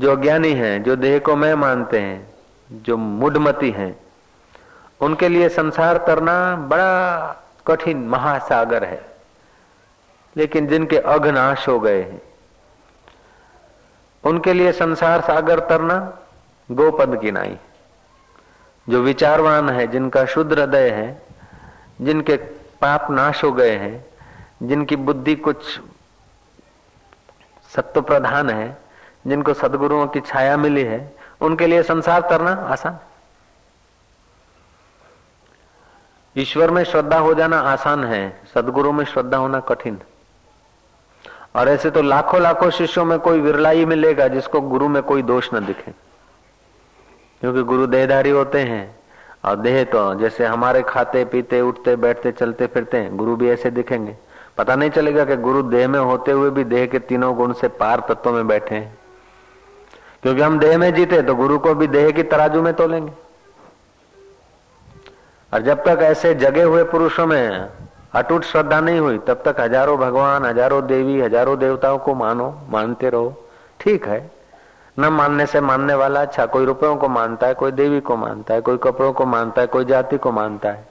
जो ज्ञानी हैं, जो देह को मैं मानते हैं, जो मुडमती हैं, उनके लिए संसार करना बड़ा कठिन महासागर है। लेकिन जिनके अघनाश हो गए हैं, उनके लिए संसार सागर तरना गोपद की नाई। जो विचारवान है, जिनका शुद्ध हृदय है, जिनके पाप नाश हो गए हैं, जिनकी बुद्धि कुछ सत्व प्रधान है जिनको सदगुरुओं की छाया मिली है, उनके लिए संसार तरना आसान ईश्वर में श्रद्धा हो जाना आसान है सदगुरु में श्रद्धा होना कठिन। और ऐसे तो लाखों लाखों शिष्यों में कोई विरला ही मिलेगा, जिसको गुरु में कोई दोष न दिखे। क्योंकि गुरु देहधारी होते हैं, और देह तो जैसे हमारे खाते, पीते, उठते, बैठते, चलते फिरते हैं, गुरु भी ऐसे दिखेंगे। पता नहीं चलेगा कि गुरु देह में होते हुए भी देह के तीनों गुण से पार तत्वों में बैठे हैं। क्योंकि हम देह में जीते तो गुरु को भी देह की तराजू में तोलेंगे। और जब तक ऐसे जगे हुए पुरुषों में अटूट श्रद्धा नहीं हुई, तब तक हज़ारों भगवान, हज़ारों देवी, हज़ारों देवताओं को मानो, मानते रहो। ठीक है। न मानने से मानने वाला अच्छा कोई रुपयों को मानता है, कोई देवी को मानता है, कोई कपड़ों को मानता है, कोई जाति को मानता है।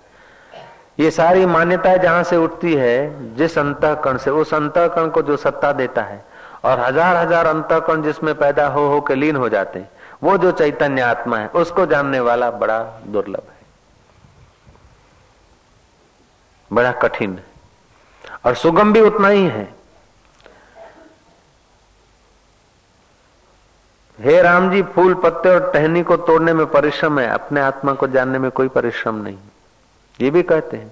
ये सारी मान्यताएँ जहाँ से उठती है, जिस अंतकरण से, उस अंतकरण को जो सत्ता देता है और हज़ार हज़ार अंतकरण जिसमें पैदा हो हो के लीन हो जाते हैं। वो जो चैतन्य आत्मा है, उसको जानने वाला बड़ा दुर्लभ है। बड़ा कठिन है। और सुगम भी उतना ही है। हे राम जी फूल पत्ते और टहनी को तोड़ने में परिश्रम है। अपने आत्मा को जानने में कोई परिश्रम नहीं। ये भी कहते हैं।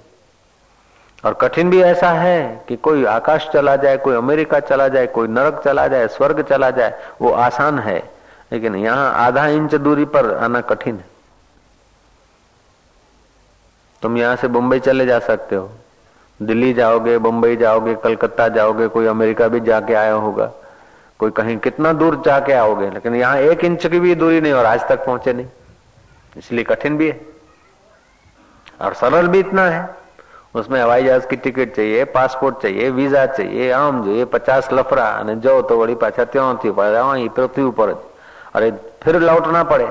और कठिन भी ऐसा है कि कोई आकाश चला जाए, कोई अमेरिका चला जाए, कोई नरक चला जाए, स्वर्ग चला जाए, वो आसान है। लेकिन यहाँ आधा इंच दूरी पर आना कठिन है। तुम यहाँ से मुंबई चले जा सकते हो। दिल्ली जाओगे मुंबई जाओगे, कलकत्ता जाओगे, कोई अमेरिका भी जाके आया होगा। कोई कहीं कितना दूर जाके आओगे, लेकिन यहाँ एक इंच की भी दूरी नहीं और आज तक पहुँचे नहीं। इसलिए कठिन भी है। और सरल भी इतना है। उसमें हवाई जहाज की टिकट चाहिए पासपोर्ट चाहिए वीजा चाहिए आम જોઈએ पचास लफड़ा અને જો તો વળી પાછા ત્યાંથી અહીં પૃથ્વી ઉપર જ अरे फिर लौटना पड़े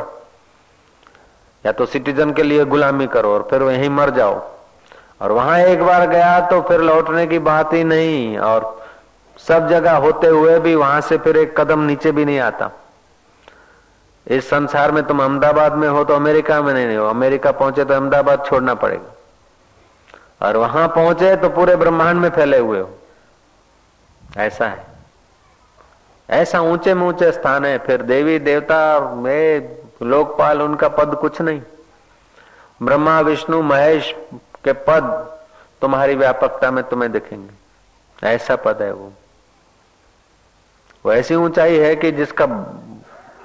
या तो सिटीजन के लिए गुलामी करो और फिर वहीं मर जाओ और वहां एक बार गया तो फिर लौटने की बात ही नहीं और सब जगह होते हुए भी वहां से फिर एक कदम नीचे भी नहीं आता इस संसार में तुम अहमदाबाद में हो तो अमेरिका में नहीं हो अमेरिका पहुंचे तो अहमदाबाद छोड़ना पड़ेगा और वहाँ पहुँचे तो पूरे ब्रह्मांड में फैले हुए हो। ऐसा है। ऐसा ऊँचे में ऊँचे स्थान है, फिर देवी देवता में लोकपाल, उनका पद कुछ नहीं। ब्रह्मा, विष्णु, महेश के पद तुम्हारी व्यापकता में तुम्हें दिखेंगे। ऐसा पद है वो। वो ऐसी ऊंचाई है कि जिसका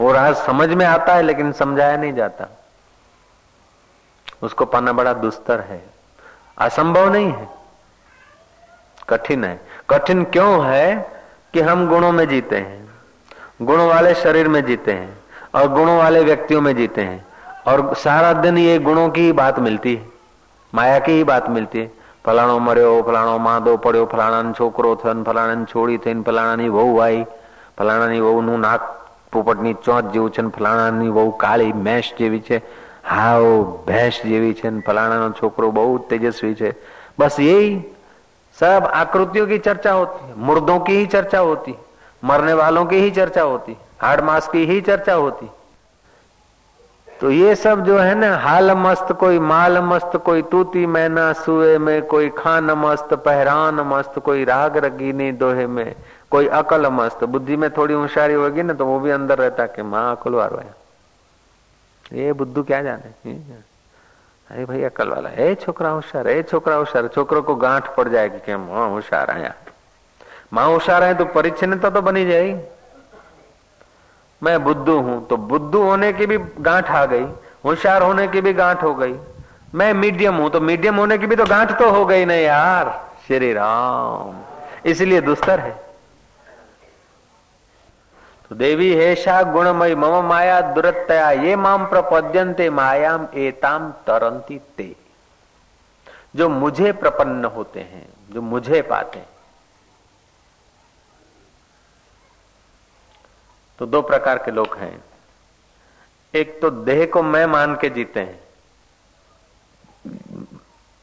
वो राज समझ में आता है, लेकिन समझाया नहीं जाता। उसको पाना बड़ा दुस्तर है। असंभव नहीं है कठिन है कठिन क्यों है कि हम गुणों में जीते हैं गुणों वाले शरीर में जीते हैं और गुणों वाले व्यक्तियों में जीते हैं और सारा दिन ये गुणों की ही बात मिलती है माया की ही बात मिलती है ફલાણો મર્યો ફલાણો માંદો પડ્યો ફલાણાનો છોકરો થયો ફલાણાની છોડી થઈને ફલાણાની વહુ આવી ફલાણાની વહુનું નાક પોપટની ચોંચ જેવું છે ફલાણાની વહુ કાળી મેષ જેવી છે હાવ ભેંસ જેવી છે ફલાણાનો છોકરો બહુ तेजस्वी છે बस यही सब आकृतियों की चर्चा होती है मुर्दों की ही चर्चा होती मरने वालों की ही चर्चा होती हार्ड मास की ही चर्चा होती तो ये सब जो है ना हाल मस्त कोई माल मस्त कोई तूती मैना सुए में कोई खान मस्त पहरान मस्त कोई राग रगीनी दोहे में कोई अकल मस्त बुद्धि में थोड़ी होशियारी होगी ना तो वो भी अंदर रहता कि माँ अकल ये बुद्धू, क्या जाने? अरे भाई अकल वाला। ए, छोकरा होशियार, ए, छोकरा होशियार। छोकरों को गांठ पड़ जाएगी कि माँ होशियार है माँ होशियार है तो परिच्छिन्नता तो बनी जाएगी। मैं बुद्धू हूँ तो बुद्धू होने की भी गांठ आ गई, होशियार होने की भी गांठ हो गई। मैं मीडियम हूँ तो मीडियम होने की भी तो गांठ तो हो गई ना यार। श्री राम। इसलिए दुस्तर है। तो देवी हेशा गुणमयी, मम माया दुरतया ये माम प्रपद्यंते मायाम एताम तरंती ते। जो मुझे प्रपन्न होते हैं, जो मुझे पाते हैं। तो दो प्रकार के लोग हैं। एक तो देह को मैं मान के जीते हैं,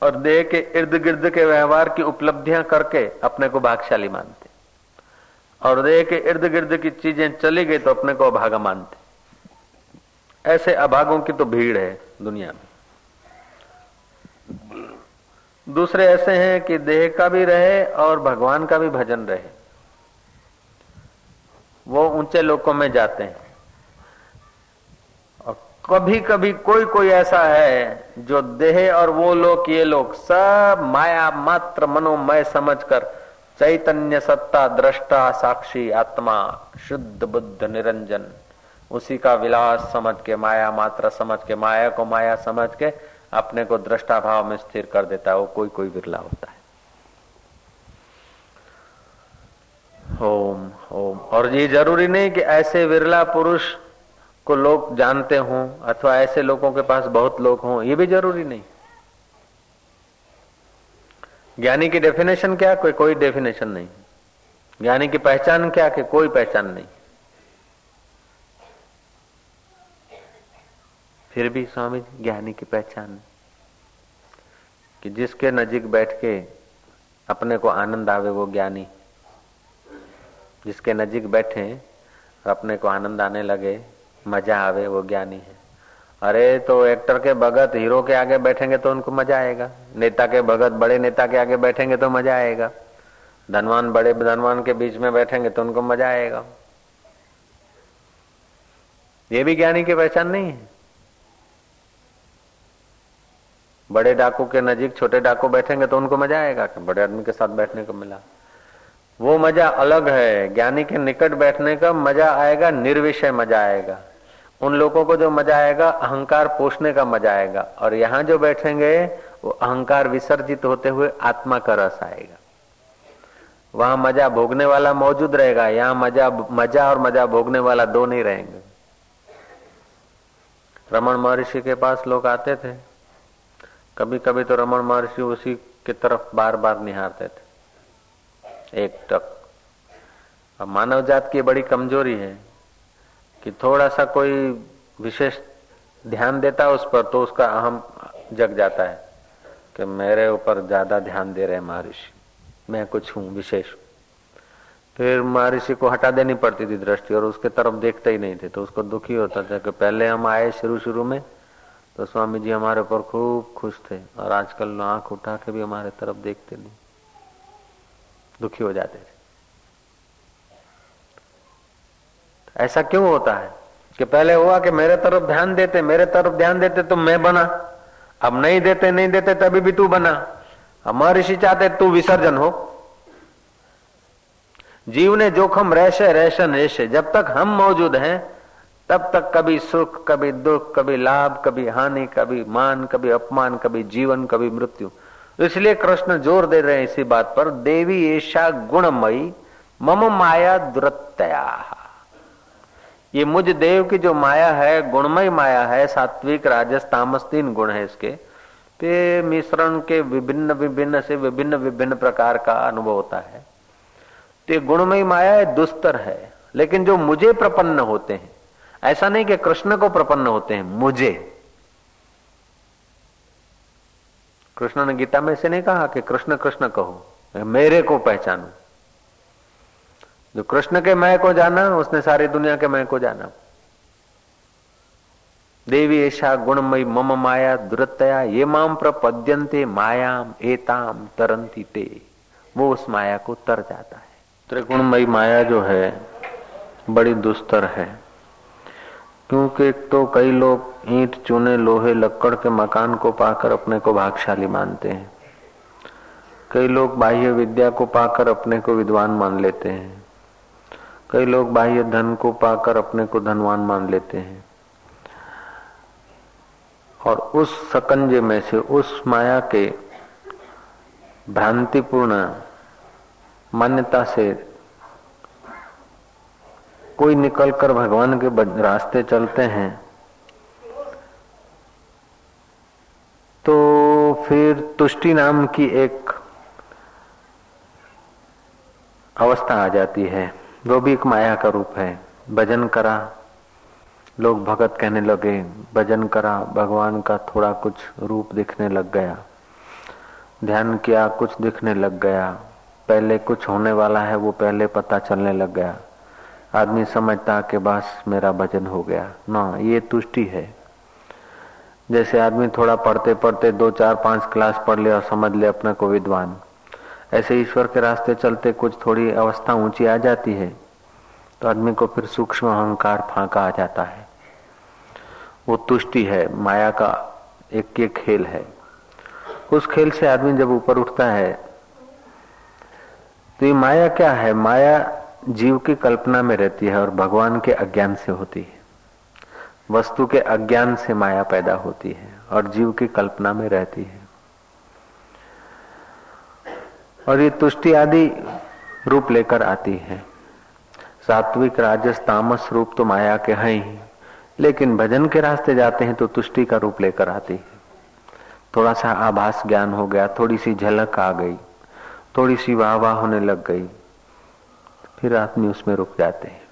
और देह के इर्द गिर्द के व्यवहार की उपलब्धियाँ करके अपने को भागशाली मानते और देह के इर्द गिर्द की चीज़ें चली गई तो अपने को अभागा मानते। ऐसे अभागों की तो भीड़ है दुनिया में। दूसरे ऐसे हैं कि देह का भी रहे और भगवान का भी भजन रहे। वो ऊँचे लोकों में जाते हैं। और कभी कभी कोई कोई ऐसा है जो देह और वो लोग ये लोग सब माया मात्र, मनोमय समझकर चैतन्य सत्ता दृष्टा साक्षी आत्मा, शुद्ध बुद्ध निरंजन। उसी का विलास समझ के माया, मात्र समझ के माया को माया समझ के अपने को दृष्टा भाव में स्थिर कर देता है, वो कोई कोई विरला होता है। ओम ओम और ये ज़रूरी नहीं कि ऐसे विरला पुरुष को लोग जानते हों, अथवा ऐसे लोगों के पास बहुत लोग हों, ये भी ज़रूरी नहीं। ज्ञानी की डेफिनेशन क्या? कोई कोई डेफिनेशन नहीं। ज्ञानी की पहचान क्या कि कोई पहचान नहीं? फिर भी स्वामी जी ज्ञानी की पहचान कि जिसके नजीक बैठ के अपने को आनंद आवे वो ज्ञानी। जिसके नजीक बैठे, अपने को आनंद आने लगे, मज़ा आवे वो ज्ञानी है। अरे तो एक्टर के भगत हीरो के आगे बैठेंगे तो उनको मज़ा आएगा। नेता के भगत बड़े नेता के आगे बैठेंगे तो मज़ा आएगा। धनवान बड़े धनवान के बीच में बैठेंगे तो उनको मज़ा आएगा। ये भी ज्ञानी की पहचान नहीं है। बड़े डाकू के नजीक छोटे डाकू बैठेंगे तो उनको मज़ा आएगा कि बड़े आदमी के साथ बैठने को मिला। वो मज़ा अलग है। ज्ञानी के निकट बैठने का मज़ा आएगा, निर्विषय मज़ा आएगा। उन लोगों को जो मज़ा आएगा, अहंकार पोषने का मज़ा आएगा। और यहाँ जो बैठेंगे, वो अहंकार विसर्जित होते हुए आत्मा का रस आएगा। वहाँ मज़ा भोगने वाला मौजूद रहेगा, यहाँ मज़ा मज़ा और मज़ा भोगने वाला दो नहीं रहेंगे। रमन महर्षि के पास लोग आते थे। कभी कभी तो रमन महर्षि उसी की तरफ़ बार बार निहारते थे। एक टक। अब मानव जात की बड़ी कमज़ोरी है। कि थोड़ा सा कोई विशेष ध्यान देता उस पर तो उसका अहम जग जाता है कि मेरे ऊपर ज़्यादा ध्यान दे रहे महर्षि। मैं कुछ हूँ, विशेष फिर महर्षि को हटा देनी पड़ती थी दृष्टि और उसके तरफ़ देखते ही नहीं थे तो उसको दुखी होता था कि पहले हम आए शुरू शुरू में तो स्वामी जी हमारे ऊपर खूब खुश थे और आजकल आँख उठा के भी हमारे तरफ़ देखते नहीं। दुखी हो जाते थे। ऐसा क्यों होता है कि पहले हुआ कि मेरे तरफ़ ध्यान देते, मेरे तरफ़ ध्यान देते तो मैं बना। अब नहीं देते नहीं देते तभी भी तू बना। हमारे ऋषि चाहते तू विसर्जन हो। जीव ने जोखम रहसे रहसन रहसे जब तक हम मौजूद हैं, तब तक कभी सुख, कभी दुख, कभी लाभ, कभी हानि, कभी मान, कभी अपमान, कभी जीवन, कभी मृत्यु। इसलिए कृष्ण ज़ोर दे रहे हैं इसी बात पर, देवी ऐशा गुणमयी, मम माया दुरतया ये मुझ देव की जो माया है, गुणमय माया है, सात्विक, राजस तामस तीन गुण है इसके पे मिश्रण के विभिन्न विभिन्न से विभिन्न विभिन्न प्रकार का अनुभव होता है। तो गुणमय माया दुस्तर है, लेकिन जो मुझे प्रपन्न होते हैं, ऐसा नहीं कि कृष्ण को प्रपन्न होते हैं, मुझे। कृष्ण ने गीता में से नहीं कहा कि कृष्ण कृष्ण कहो, मेरे को पहचानो। जो कृष्ण के मैं को जाना, उसने सारी दुनिया के मैं को जाना। देवी ऐसा गुणमयी मम माया दुरतया ये माम प्रपद्यंते मायाम, एताम तरंती ते। वो उस माया को तर जाता है। त्रिगुणमयी माया जो है, बड़ी दुस्तर है। क्योंकि तो कई लोग ईंट चूने, लोहे, लक्कड़ के मकान को पाकर अपने को भागशाली मानते हैं। कई लोग बाह्य विद्या को पाकर अपने को विद्वान मान लेते हैं। कई लोग बाह्य धन को पाकर अपने को धनवान मान लेते हैं। और उस सकंजे में से उस माया के भ्रांतिपूर्ण मान्यता से कोई निकलकर भगवान के रास्ते चलते हैं तो फिर तुष्टि नाम की एक अवस्था आ जाती है। वो भी एक माया का रूप है। भजन करा। लोग भगत कहने लगे, भजन करा, भगवान का थोड़ा कुछ रूप दिखने लग गया। ध्यान किया, कुछ दिखने लग गया। पहले कुछ होने वाला है, वो पहले पता चलने लग गया। आदमी समझता कि बस मेरा भजन हो गया। ना, ये तुष्टि है। जैसे आदमी थोड़ा पढ़ते पढ़ते दो, चार, पाँच क्लास पढ़ ले और समझ ले अपने को विद्वान। ऐसे ईश्वर के रास्ते चलते कुछ थोड़ी अवस्था ऊँची आ जाती है तो आदमी को फिर सूक्ष्म अहंकार फांका आ जाता है। वो तुष्टि है, माया का एक एक खेल है। उस खेल से आदमी जब ऊपर उठता है तो ये माया क्या है? माया जीव की कल्पना में रहती है और भगवान के अज्ञान से होती है। वस्तु के अज्ञान से माया पैदा होती है और जीव की कल्पना में रहती है। और ये तुष्टि आदि रूप लेकर आती है। सात्विक राजस तामस रूप तो माया के हैं ही, लेकिन भजन के रास्ते जाते हैं तो तुष्टि का रूप लेकर आती है। थोड़ा सा आभास ज्ञान हो गया, थोड़ी सी झलक आ गई, थोड़ी सी वाह वाह होने लग गई, फिर आदमी उसमें रुक जाते हैं।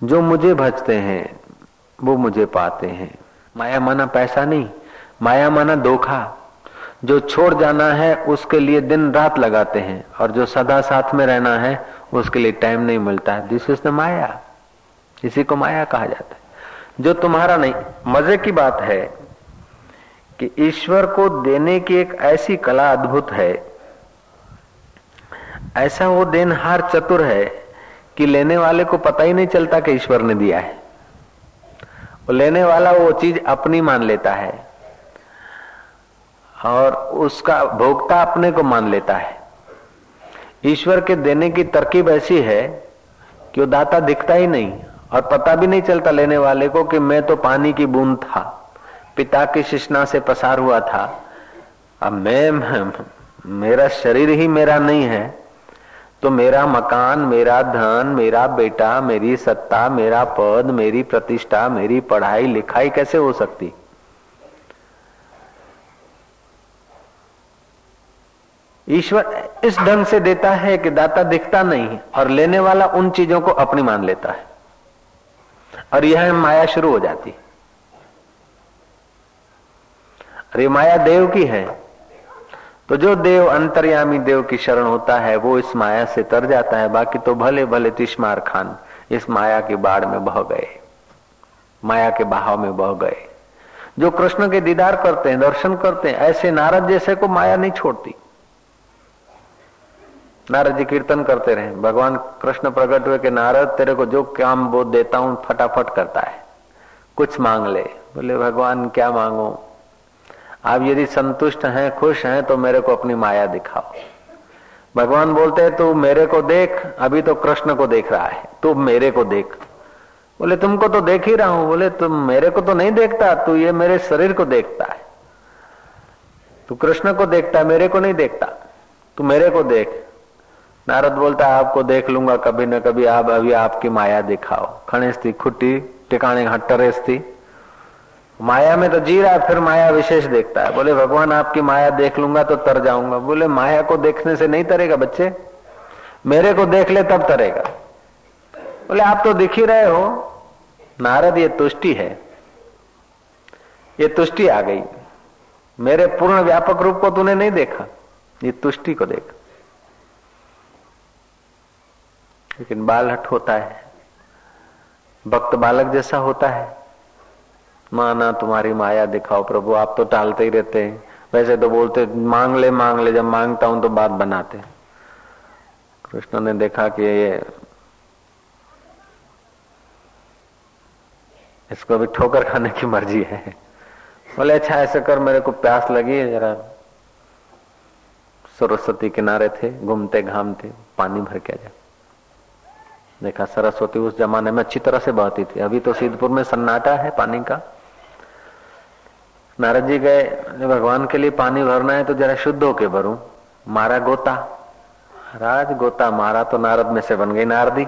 जो मुझे भजते हैं, वो मुझे पाते हैं। माया माना पैसा नहीं, माया माना धोखा। जो छोड़ जाना है, उसके लिए दिन रात लगाते हैं। और जो सदा साथ में रहना है, उसके लिए टाइम नहीं मिलता है। दिस इज़ द माया इसी को माया कहा जाता है। जो तुम्हारा नहीं, मज़े की बात है कि ईश्वर को देने की एक ऐसी कला अद्भुत है। ऐसा वो देन देनहार चतुर है कि लेने वाले को पता ही नहीं चलता कि ईश्वर ने दिया है। लेने वाला वो चीज़ अपनी मान लेता है। और उसका भोक्ता अपने को मान लेता है। ईश्वर के देने की तरकीब ऐसी है कि वो दाता दिखता ही नहीं और पता भी नहीं चलता लेने वाले को कि मैं तो पानी की बूंद था, पिता की शिष्णा से पसार हुआ था। अब मैं, मेरा शरीर ही मेरा नहीं है तो मेरा मकान, मेरा धन, मेरा बेटा, मेरी सत्ता, मेरा पद, मेरी प्रतिष्ठा, मेरी पढ़ाई, लिखाई कैसे हो सकती? ईश्वर इस ढंग से देता है कि दाता दिखता नहीं और लेने वाला उन चीज़ों को अपनी मान लेता है। और यह माया शुरू हो जाती अरे माया देव की है। तो जो देव अंतर्यामी देव की शरण होता है, वो इस माया से तर जाता है। बाकी तो भले भले तिश्मार खान इस माया की बाढ़ में बह गए। माया के बहाव में बह गए। जो कृष्ण के दीदार करते हैं, दर्शन करते हैं, ऐसे नारद जैसे को माया नहीं छोड़ती। नारद जी कीर्तन करते रहे। भगवान कृष्ण प्रकट हुए कि नारद, तेरे को जो काम बोध देता हूँ, फटाफट करता है। कुछ मांग ले। बोले, भगवान, क्या मांगो? आप यदि संतुष्ट हैं, खुश हैं तो मेरे को अपनी माया दिखाओ। भगवान बोलते हैं, तू मेरे को देख, अभी तो कृष्ण को देख रहा है। तू मेरे को देख। बोले, तुमको तो देख ही रहा हूँ। बोले, तुम मेरे को तो नहीं देखता, तू ये मेरे शरीर को देखता है। तू कृष्ण को देखता है मेरे को नहीं देखता। तू मेरे को देख। नारद बोलता है, आपको देख लूँगा, कभी न कभी आप, अभी आपकी माया दिखाओ। खणेश थी खुट्टी टिकाने हट्टरेस थी माया में तो जी रहा फिर माया विशेष देखता है। बोले, भगवान, आपकी माया देख लूँगा तो तर जाऊँगा। बोले, माया को देखने से नहीं तरेगा बच्चे? मेरे को देख ले तब तरेगा। बोले, आप तो दिख ही रहे हो। नारद, ये तुष्टि है। ये तुष्टि आ गई। मेरे पूर्ण व्यापक रूप को तूने नहीं देखा। ये तुष्टि को देख। लेकिन बाल हट होता है। भक्त बालक जैसा होता है। माना तुम्हारी माया दिखाओ प्रभु, आप तो टालते ही रहते हैं। वैसे तो बोलते, मांग ले मांग ले, जब माँगता हूँ तो बात बनाते कृष्ण ने देखा कि ये इसको भी ठोकर खाने की मर्ज़ी है। बोले अच्छा ऐसे कर, मेरे को प्यास लगी है जरा। सरस्वती किनारे थे घूमते घामते पानी भर के जा देखा, सरस्वती उस जमाने में अच्छी तरह से बहती थी। अभी तो सिद्धपुर में सन्नाटा है पानी का। नारद जी गए भगवान के लिए पानी भरना है तो जरा शुद्ध होके भरू। मारा गोता। राज गोता, मारा तो नारद में से बन गई नारदी।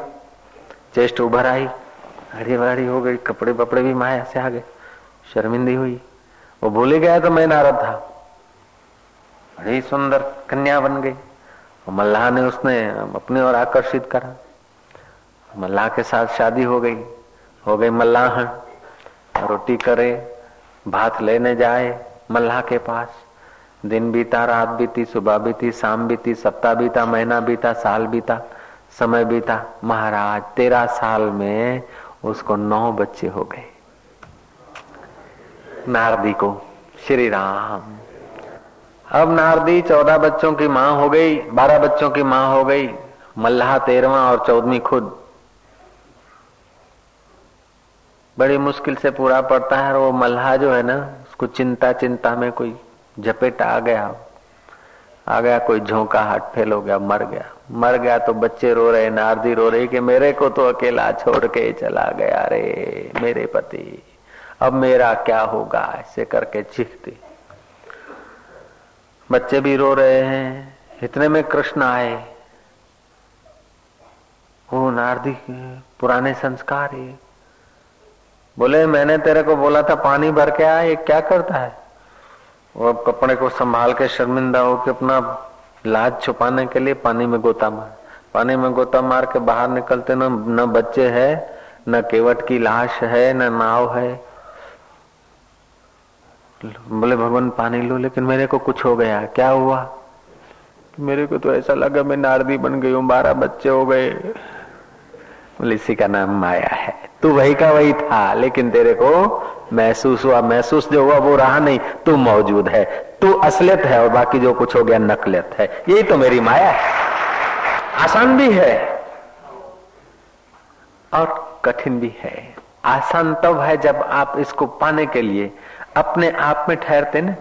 चेस्ट उभर आई। हड़ी बड़ी हो गई, कपड़े पपड़े भी माया से आ गए शर्मिंदी हुई। वो भूल गया तो मैं नारद था। बड़ी सुंदर कन्या बन गई। मल्लाह ने उसने अपनी ओर आकर्षित करा। मल्लाह के साथ शादी हो गई। हो गई मल्लाह रोटी करे, भात लेने जाए मल्लाह के पास। दिन बीता, रात बीती, सुबह बीती, शाम बीती, सप्ताह बीता, महीना बीता, साल बीता, समय बीता। महाराज, तेरह साल में उसको नौ बच्चे हो गए। नारदी को श्री राम। अब नारदी चौदह बच्चों की माँ हो गई, बारह बच्चों की माँ हो गई। मल्लाह तेरवा और चौदहवीं खुद। बड़ी मुश्किल से पूरा पड़ता है और वो मल्हा जो है ना, उसको चिंता चिंता में कोई झपेट आ गया। आ गया, कोई झोंका, हाथ फेल हो गया, मर गया। मर गया तो बच्चे रो रहे नारदी रो रही कि मेरे को तो अकेला छोड़ के चला गया रे, मेरे पति। अब मेरा क्या होगा? ऐसे करके चीखती बच्चे भी रो रहे हैं, इतने में कृष्ण आए। वो नारदी, पुराने संस्कार है बोले मैंने तेरे को बोला था पानी भर के आए क्या करता है? वो कपड़े को संभाल के शर्मिंदा हो के अपना लाज छुपाने के लिए पानी में गोता मार। पानी में गोता मार के बाहर निकलते न न बच्चे है न केवट की लाश है न नाव है। बोले भगवान पानी लो लेकिन मेरे को कुछ हो गया क्या हुआ? मेरे को तो ऐसा लगा मैं नारदी बन गई हूँ बारह बच्चे हो गए। बोले इसी का नाम माया है। तू वही का वही था, लेकिन तेरे को महसूस हुआ, महसूस जो हुआ वो रहा नहीं। तू मौजूद है, तू असलियत है और बाकी जो कुछ हो गया नकलियत है। यही तो मेरी माया है। आसान भी है और कठिन भी है। आसान तब है जब आप इसको पाने के लिए अपने आप में ठहरते ना।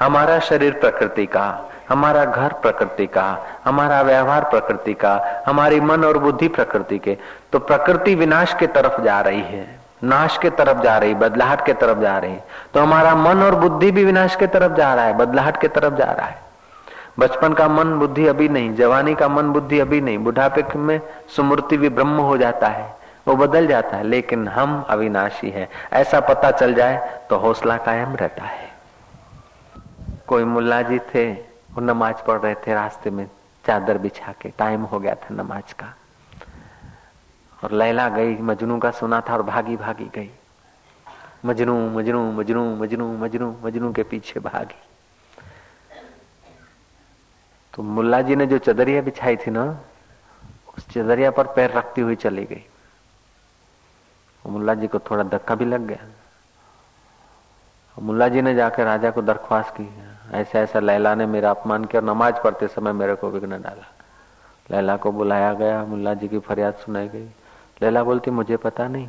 हमारा शरीर प्रकृति का, हमारा घर प्रकृति का, हमारा व्यवहार प्रकृति का, हमारी मन और बुद्धि प्रकृति के। तो प्रकृति विनाश के तरफ़ जा रही है, नाश के तरफ़ जा रही, बदलाहट के तरफ़ जा रही। तो हमारा मन और बुद्धि भी विनाश के तरफ़ जा रहा है, बदलाहट के तरफ़ जा रहा है। बचपन का मन बुद्धि अभी नहीं, जवानी का मन बुद्धि अभी नहीं। बुढ़ापे में सुमूर्ति भी ब्रह्म हो जाता है, वो बदल जाता है, लेकिन हम अविनाशी है। ऐसा पता चल जाए तो हौसला कायम रहता है। कोई मुल्ला जी थे, वो नमाज़ पढ़ रहे थे रास्ते में, चादर बिछा के, टाइम हो गया था नमाज़ का। और लैला गई, मजनू का सुना था और भागी भागी गई। मजनू मजनू मजनू मजनू मजनू मजनू के पीछे भागी। तो मुल्ला जी ने जो चदरिया बिछाई थी ना, उस चदरिया पर पैर रखती हुई चली गई। मुल्ला जी को थोड़ा धक्का भी लग गया। मुल्ला जी ने जाकर राजा को दरख्वास्त की ऐसा ऐसा लैला ने मेरा अपमान किया और नमाज़ पढ़ते समय मेरे को विघ्न डाला। लैला को बुलाया गया, मुल्ला जी की फरियाद सुनाई गई। लैला बोलती, मुझे पता नहीं।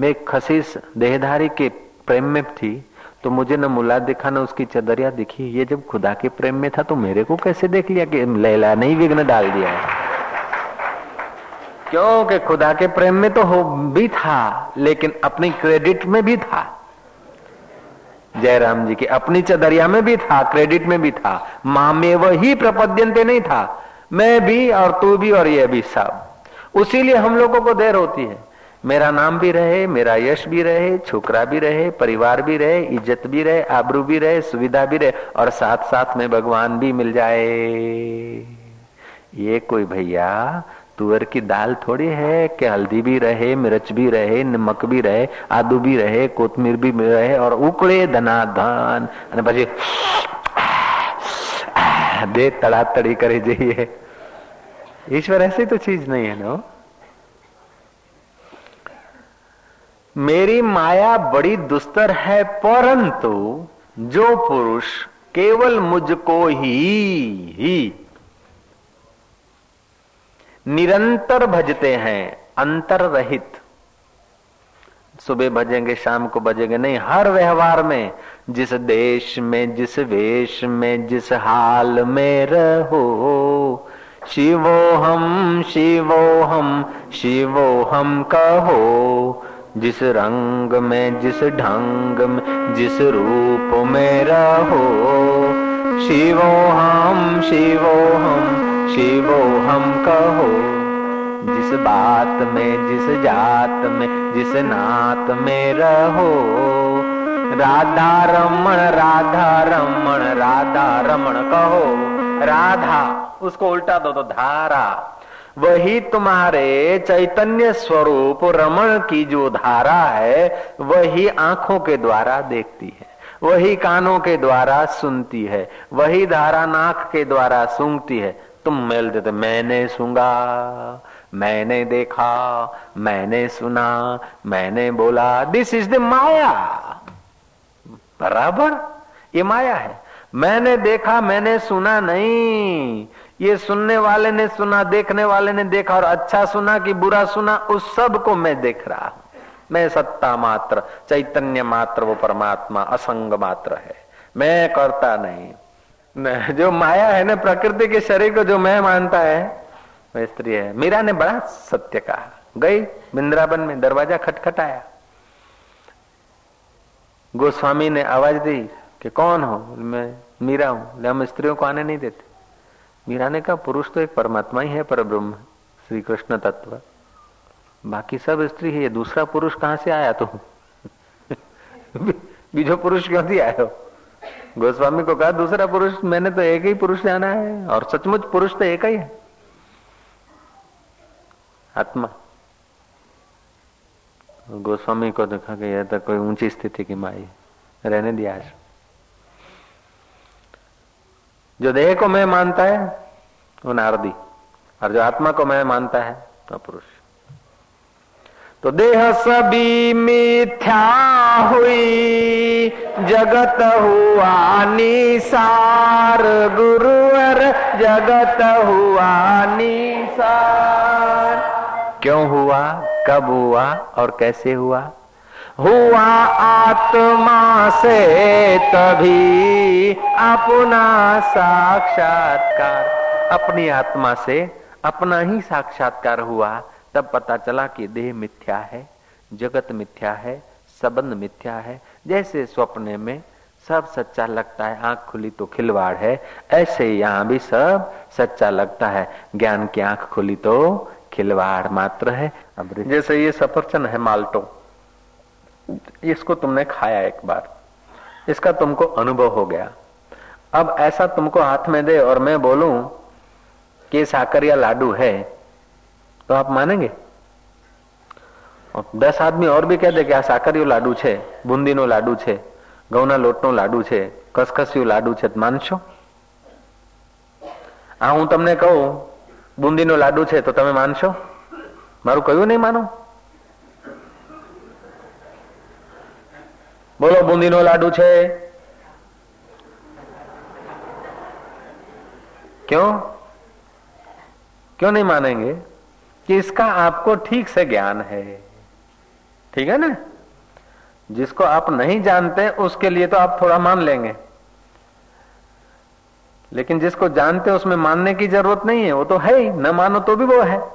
मैं एक खसीस देहधारी के प्रेम में थी तो मुझे न मुला दिखा, न उसकी चदरिया दिखी। ये जब खुदा के प्रेम में था तो मेरे को कैसे देख लिया कि लैला ने ही विघ्न डाल दिया है? क्योंकि खुदा के प्रेम में तो हो भी था, लेकिन अपनी क्रेडिट में भी था। जयराम जी की अपनी चदरिया में भी था, क्रेडिट में भी था। माँ में वही प्रपद्यंते नहीं था। मैं भी और तू भी और ये भी सब। उसीलिए हम लोगों को देर होती है। मेरा नाम भी रहे, मेरा यश भी रहे, छोकरा भी रहे, परिवार भी रहे, इज़्ज़त भी रहे, आबरू भी रहे, सुविधा भी रहे और साथ साथ में भगवान भी मिल जाए। ये कोई भैया तुअर की दाल थोड़ी है कि हल्दी भी रहे मिर्च भी रहे नमक भी रहे आदू भी रहे कोतमीर भी रहे और उकड़े धनाधन અને પછી दे तड़ा तड़ी करे जाइए ईश्वर ऐसी तो चीज नहीं है ना मेरी माया बड़ी दुस्तर है परंतु जो पुरुष केवल मुझको ही ही निरंतर भजते हैं, अंतर रहित। सुबह भजेंगे, शाम को भजेंगे, नहीं, हर व्यवहार में, जिस देश में, जिस वेश में, जिस हाल में रहो। शिवो हम शिवो हम शिवो हम कहो। जिस रंग में, जिस ढंग में, जिस रूप में रहो। शिवो हम शिवो हम शिवो हम कहो, जिस बात में, जिस जात में, जिस नात में रहो। राधा रमण राधा रमण राधा रमण कहो। राधा, उसको उल्टा दो तो धारा। वही तुम्हारे चैतन्य स्वरूप रमण की जो धारा है, वही आँखों के द्वारा देखती है। वही कानों के द्वारा सुनती है। वही धारा नाक के द्वारा सूंघती है। तुम मेल देते मैंने सूँगा, मैंने देखा, मैंने सुना, मैंने बोला दिस इज़ द माया बराबर? ये माया है। मैंने देखा, मैंने सुना नहीं। ये सुनने वाले ने सुना, देखने वाले ने देखा, और अच्छा सुना कि बुरा सुना, उस सबको मैं देख रहा हूँ। मैं सत्ता मात्र, चैतन्य मात्र, वो परमात्मा, असंग मात्र है। मैं करता नहीं। जो माया है ना, प्रकृति के शरीर को जो मैं मानता है, वह स्त्री है। मीरा ने बड़ा सत्य कहा। गई बिंद्राबन में, दरवाज़ा खटखटाया। गोस्वामी ने आवाज़ दी कि कौन हो? मैं मीरा हूँ। हम स्त्रियों को आने नहीं देते। मीरा ने कहा, पुरुष तो एक परमात्मा ही है, पर ब्रह्म श्री कृष्ण तत्व। बाकी सब स्त्री है ये दूसरा पुरुष कहाँ से आया तुम? बीजो पुरुष क्यों थी हो? गोस्वामी को कहा, दूसरा पुरुष, मैंने तो एक ही पुरुष जाना है, और सचमुच पुरुष तो एक ही है। आत्मा। गोस्वामी को देखा कि यह तो कोई ऊँची स्थिति की माई रहने दिया आज। जो देह को मैं मानता है, वो नारदी, और जो आत्मा को मैं मानता है तो पुरुष। तो देह सभी मिथ्या हुई, जगत हुआ निसार। गुरुवर जगत हुआ निसार। क्यों हुआ, कब हुआ और कैसे हुआ? हुआ आत्मा से तभी अपना साक्षात्कार। अपनी आत्मा से अपना ही साक्षात्कार हुआ। तब पता चला कि देह मिथ्या है, जगत मिथ्या है, संबंध मिथ्या है। जैसे स्वप्न में सब सच्चा लगता है, आँख खुली तो खिलवाड़ है, ऐसे यहाँ भी सब सच्चा लगता है। ज्ञान की आँख खुली तो खिलवाड़ मात्र है। जैसे ये सफरचन है माल्टो, इसको तुमने खाया एक बार। इसका तुमको अनुभव हो गया। अब ऐसा तुमको हाथ में दे और मैं बोलूँ कि साकर या लाडू है तो आप मानेंगे दस आदमी और भी कह दे कि આ સાકરિયું લાડુ છે બુંદીનો લાડુ છે ઘઉંના લોટનો લાડુ છે કસકસિયું લાડુ છે માનશો આ હું તમને કહું બુંદીનો લાડુ છે તો તમે માનશો મારું કયું નહીં માનો બોલો બુંદીનો લાડુ છે क्यों क्यों नहीं मानेंगे कि इसका आपको ठीक से ज्ञान है। ठीक है ना? जिसको आप नहीं जानते, उसके लिए तो आप थोड़ा मान लेंगे। लेकिन जिसको जानते, उसमें मानने की ज़रूरत नहीं है, वो तो है ही, न मानो तो भी वो है।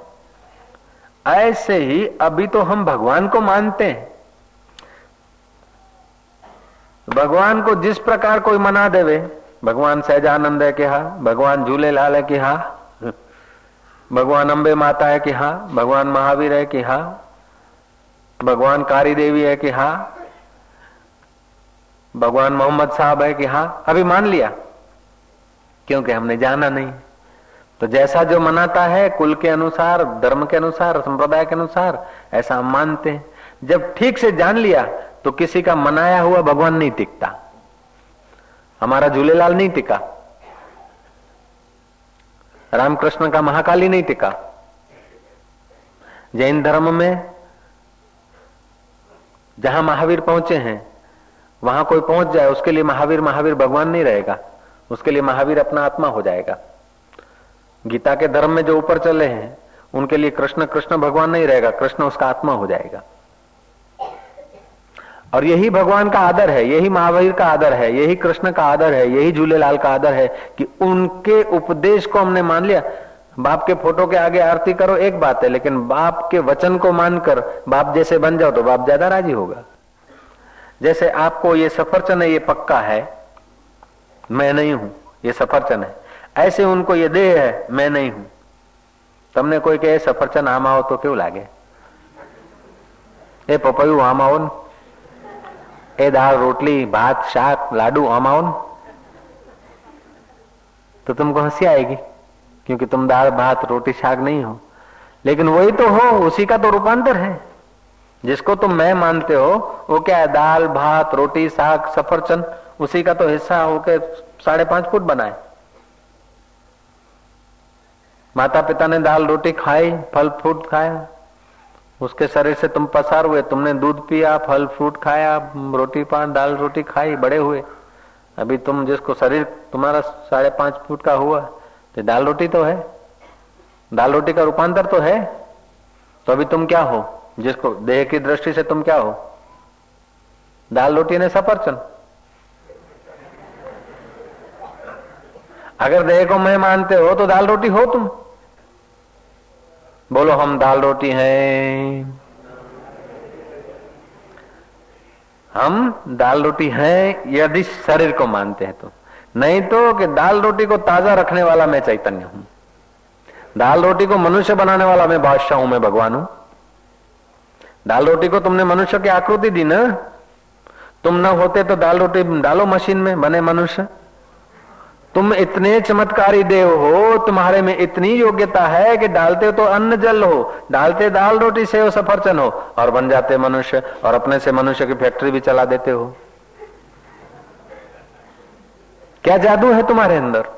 ऐसे ही अभी तो हम भगवान को मानते हैं। भगवान को जिस प्रकार कोई मना देवे, भगवान सहजानंद है कि हा, भगवान झूलेलाल है कि हा भगवान अंबे माता है कि हाँ? भगवान महावीर है कि हा? भगवान कारी देवी है कि हा? भगवान मोहम्मद साहब है कि हाँ? अभी मान लिया। क्योंकि हमने जाना नहीं। तो जैसा जो मनाता है, कुल के अनुसार, धर्म के अनुसार, संप्रदाय के अनुसार, ऐसा हम मानते हैं। जब ठीक से जान लिया तो किसी का मनाया हुआ भगवान नहीं टिकता। हमारा झूलेलाल नहीं टिका। रामकृष्ण का महाकाली नहीं टिका। जैन धर्म में जहाँ महावीर पहुँचे हैं, वहाँ कोई पहुँच जाए, उसके लिए महावीर महावीर भगवान नहीं रहेगा। उसके लिए महावीर अपना आत्मा हो जाएगा। गीता के धर्म में जो ऊपर चले हैं, उनके लिए कृष्ण कृष्ण भगवान नहीं रहेगा, कृष्ण उसका आत्मा हो जाएगा। और यही भगवान का आदर है यही महावीर का आदर है यही कृष्ण का आदर है यही झूलेलाल का आदर है कि उनके उपदेश को हमने मान लिया बाप के फोटो के आगे आरती करो एक बात है लेकिन बाप के वचन को मानकर बाप जैसे बन जाओ तो बाप ज्यादा राजी होगा जैसे आपको ये सफरचन है ये पक्का है मैं नहीं हूं ये सफरचन है ऐसे उनको ये देह है मैं नहीं हूं તમને કોઈ કે સફરચન આમ આવો તો કેવું લાગે એ પપૈયું આમ આવો ને એ दाल रोटली, भात, शाक, लाडू हम तो तुमको हँसी आएगी, क्योंकि तुम दाल, भात, रोटी, शाक नहीं हो। लेकिन वही तो हो, उसी का तो रूपांतर है। जिसको तुम मैं मानते हो, वो क्या है, दाल, भात, रोटी साग सफरचंद, उसी का तो हिस्सा होके साढ़े पाँच फुट बनाए माता पिता ने दाल, रोटी खाई, फल, फ्रूट खाया उसके शरीर से तुम पसार हुए। तुमने दूध पिया, फल, फ्रूट खाया, रोटी पान, दाल रोटी खाई, बड़े हुए। अभी तुम जिसको शरीर, तुम्हारा साढ़े पाँच फुट का हुआ तो दाल रोटी तो है। दाल रोटी का रूपांतर तो है। तो अभी तुम क्या हो? जिसको देह की दृष्टि से तुम क्या हो? दाल रोटी ने सफरचंद अगर देह को मैं मानते हो तो दाल रोटी हो तुम। बोलो, हम दाल रोटी हैं। हम दाल रोटी हैं यदि शरीर को मानते हैं तो। नहीं तो कि दाल रोटी को ताज़ा रखने वाला मैं चैतन्य हूँ। दाल रोटी को मनुष्य बनाने वाला मैं बादशाह हूँ, मैं भगवान हूँ। दाल रोटी को तुमने मनुष्य की आकृति दी ना? तुम न होते तो दाल रोटी डालो मशीन में, बने मनुष्य। तुम इतने चमत्कारी देव हो, तुम्हारे में इतनी योग्यता है कि डालते तो अन्न जल हो, डालते दाल रोटी से हो सफरचन हो, और बन जाते मनुष्य, और अपने से मनुष्य की फैक्ट्री भी चला देते हो। क्या जादू है तुम्हारे अंदर?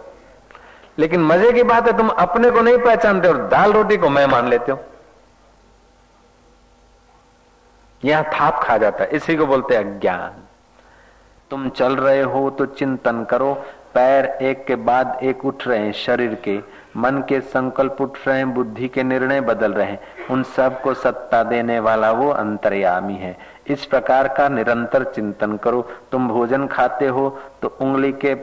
लेकिन मज़े की बात है, तुम अपने को नहीं पहचानते और दाल रोटी को मैं मान लेते हो। यहाँ थाप खा जाता है, इसी को बोलते अज्ञान। तुम चल रहे हो तो चिंतन करो पैर एक के बाद एक उठ रहे हैं शरीर के, मन के संकल्प उठ रहे हैं, बुद्धि के निर्णय बदल रहे हैं। उन सबको सत्ता देने वाला वो अंतर्यामी है। इस प्रकार का निरंतर चिंतन करो। तुम भोजन खाते हो तो उंगली के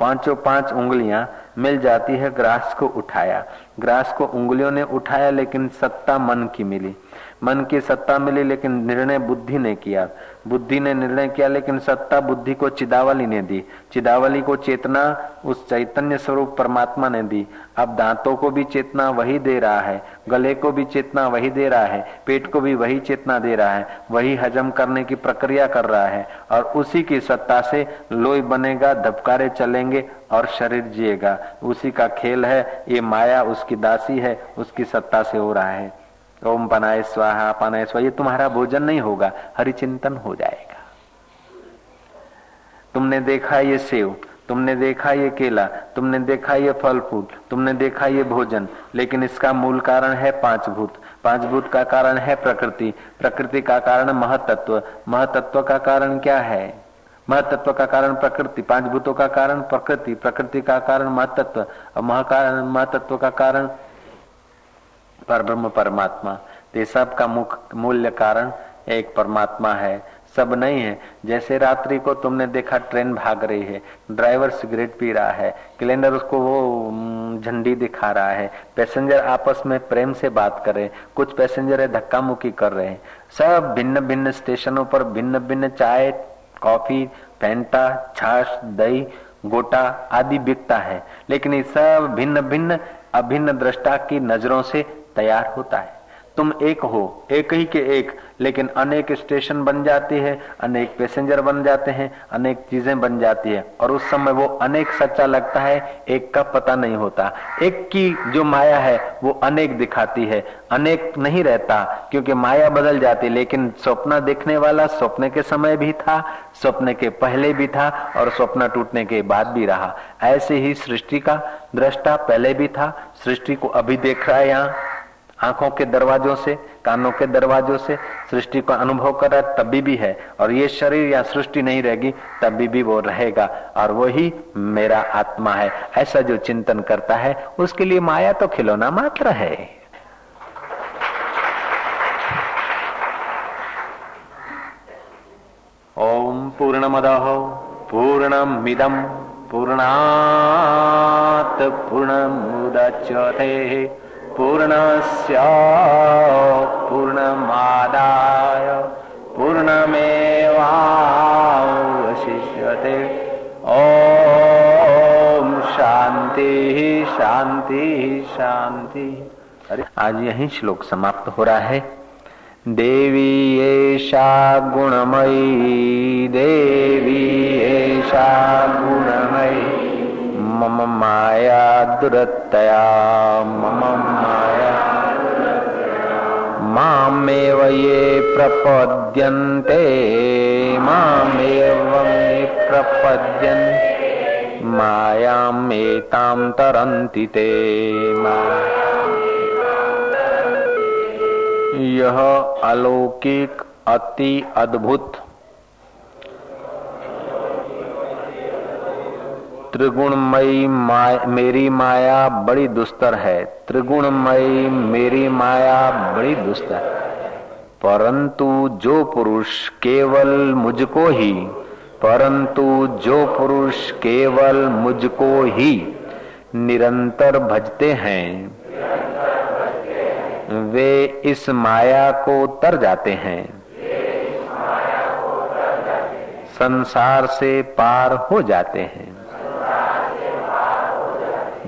पाँचों पाँच उंगलियाँ मिल जाती है, ग्रास को उठाया। ग्रास को उंगलियों ने उठाया, लेकिन सत्ता मन की मिली। मन की सत्ता मिली, लेकिन निर्णय बुद्धि ने किया। बुद्धि ने निर्णय किया, लेकिन सत्ता बुद्धि को चिदावली ने दी। चिदावली को चेतना उस चैतन्य स्वरूप परमात्मा ने दी। अब दांतों को भी चेतना वही दे रहा है, गले को भी चेतना वही दे रहा है, पेट को भी वही चेतना दे रहा है, वही हजम करने की प्रक्रिया कर रहा है, और उसी की सत्ता से लोई बनेगा, धबकारे चलेंगे और शरीर जिएगा। उसी का खेल है, ये माया, उसकी दासी है, उसकी सत्ता से हो रहा है। ओम पनाए स्वाहा पनाए स्वाहा। ये तुम्हारा भोजन नहीं होगा, हरिचिंतन हो जाएगा। तुमने देखा ये सेव, तुमने देखा ये केला, तुमने देखा ये फल फूल तुमने देखा ये भोजन, लेकिन इसका मूल कारण है पाँच भूत पाँच भूत का कारण है प्रकृति। प्रकृति का कारण महतत्व। महतत्व का कारण क्या है? महतत्व का कारण प्रकृति। पाँच भूतों का कारण प्रकृति। प्रकृति का कारण महतत्व। और महतत्व का कारण पर ब्रह्म परमात्मा। तो सब का मुख मूल्य कारण एक परमात्मा है। सब नहीं है। जैसे रात्रि को तुमने देखा ट्रेन भाग रही है। ड्राइवर सिगरेट पी रहा है। कैलेंडर उसको वो झंडी दिखा रहा है। पैसेंजर आपस में प्रेम से बात कर रहे हैं। कुछ पैसेंजर है धक्का मुक्की कर रहे हैं। सब भिन्न भिन्न स्टेशनों पर भिन्न भिन्न चाय, कॉफ़ी पेंटा छाछ, दही, गोटा आदि बिकता है। लेकिन ये सब भिन्न भिन्न अभिन्न दृष्टा की नज़रों से तैयार होता है। तुम एक हो, एक ही के एक, लेकिन अनेक स्टेशन बन जाती है, अनेक पैसेंजर बन जाते हैं, अनेक चीज़ें बन जाती है। और उस समय वो अनेक सच्चा लगता है, एक का पता नहीं होता। एक की जो माया है, वो अनेक दिखाती है। अनेक नहीं रहता, क्योंकि माया बदल जाती, लेकिन स्वप्न देखने वाला स्वप्न के समय भी था, स्वप्न के पहले भी था, और स्वप्न टूटने के बाद भी रहा। ऐसे ही सृष्टि का दृष्टा पहले भी था, सृष्टि को अभी देख रहा है यहाँ। आँखों के दरवाजों से, कानों के दरवाजों से सृष्टि को अनुभव कर रहा तभी भी है। और ये शरीर या सृष्टि नहीं रहेगी तभी भी वो रहेगा। और वो ही मेरा आत्मा है। ऐसा जो चिंतन करता है, उसके लिए माया तो खिलौना मात्र है। ओम पूर्णमद पूर्णमिदम पूर्णात पूर्णमुदच्यते। पूर्णस्य, पूर्णमादाय, पूर्णमेवावशिष्यते। ओम शांति शांति शांति अरे आज यही श्लोक समाप्त हो रहा है। देवी एषा गुणमयी, देवी एषा गुणमयी। मम माया दुरतया मम माया मामेव ये प्रपद्यन्ते। मामेव प्रपद्यन् मायामेतां तरन्ति ते। यह अलौकिक अति अद्भुत। त्रिगुणमयी माया, मेरी माया बड़ी दुस्तर है। त्रिगुणमयी, मेरी माया बड़ी दुस्तर परंतु जो पुरुष केवल मुझको ही, परंतु जो पुरुष केवल मुझको ही निरंतर भजते हैं, वे इस माया को तर जाते हैं। संसार से पार हो जाते हैं।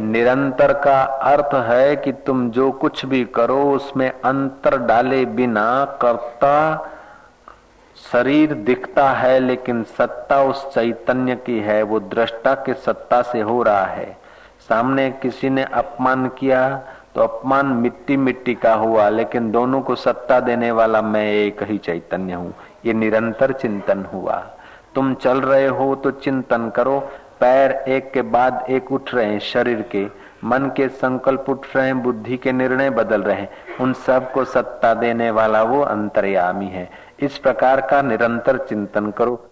निरंतर का अर्थ है कि तुम जो कुछ भी करो, उसमें अंतर डाले बिना कर्ता शरीर दिखता है, लेकिन सत्ता उस चैतन्य की है, वो दृष्टा के सत्ता से हो रहा है। सामने किसी ने अपमान किया तो अपमान मिट्टी मिट्टी का हुआ, लेकिन दोनों को सत्ता देने वाला मैं एक ही चैतन्य हूँ। ये निरंतर चिंतन हुआ। तुम चल रहे हो तो चिंतन करो पैर एक के बाद एक उठ रहे हैं शरीर के। मन के संकल्प उठ रहे हैं, बुद्धि के निर्णय बदल रहे हैं। उन सबको सत्ता देने वाला वो अंतर्यामी है। इस प्रकार का निरंतर चिंतन करो।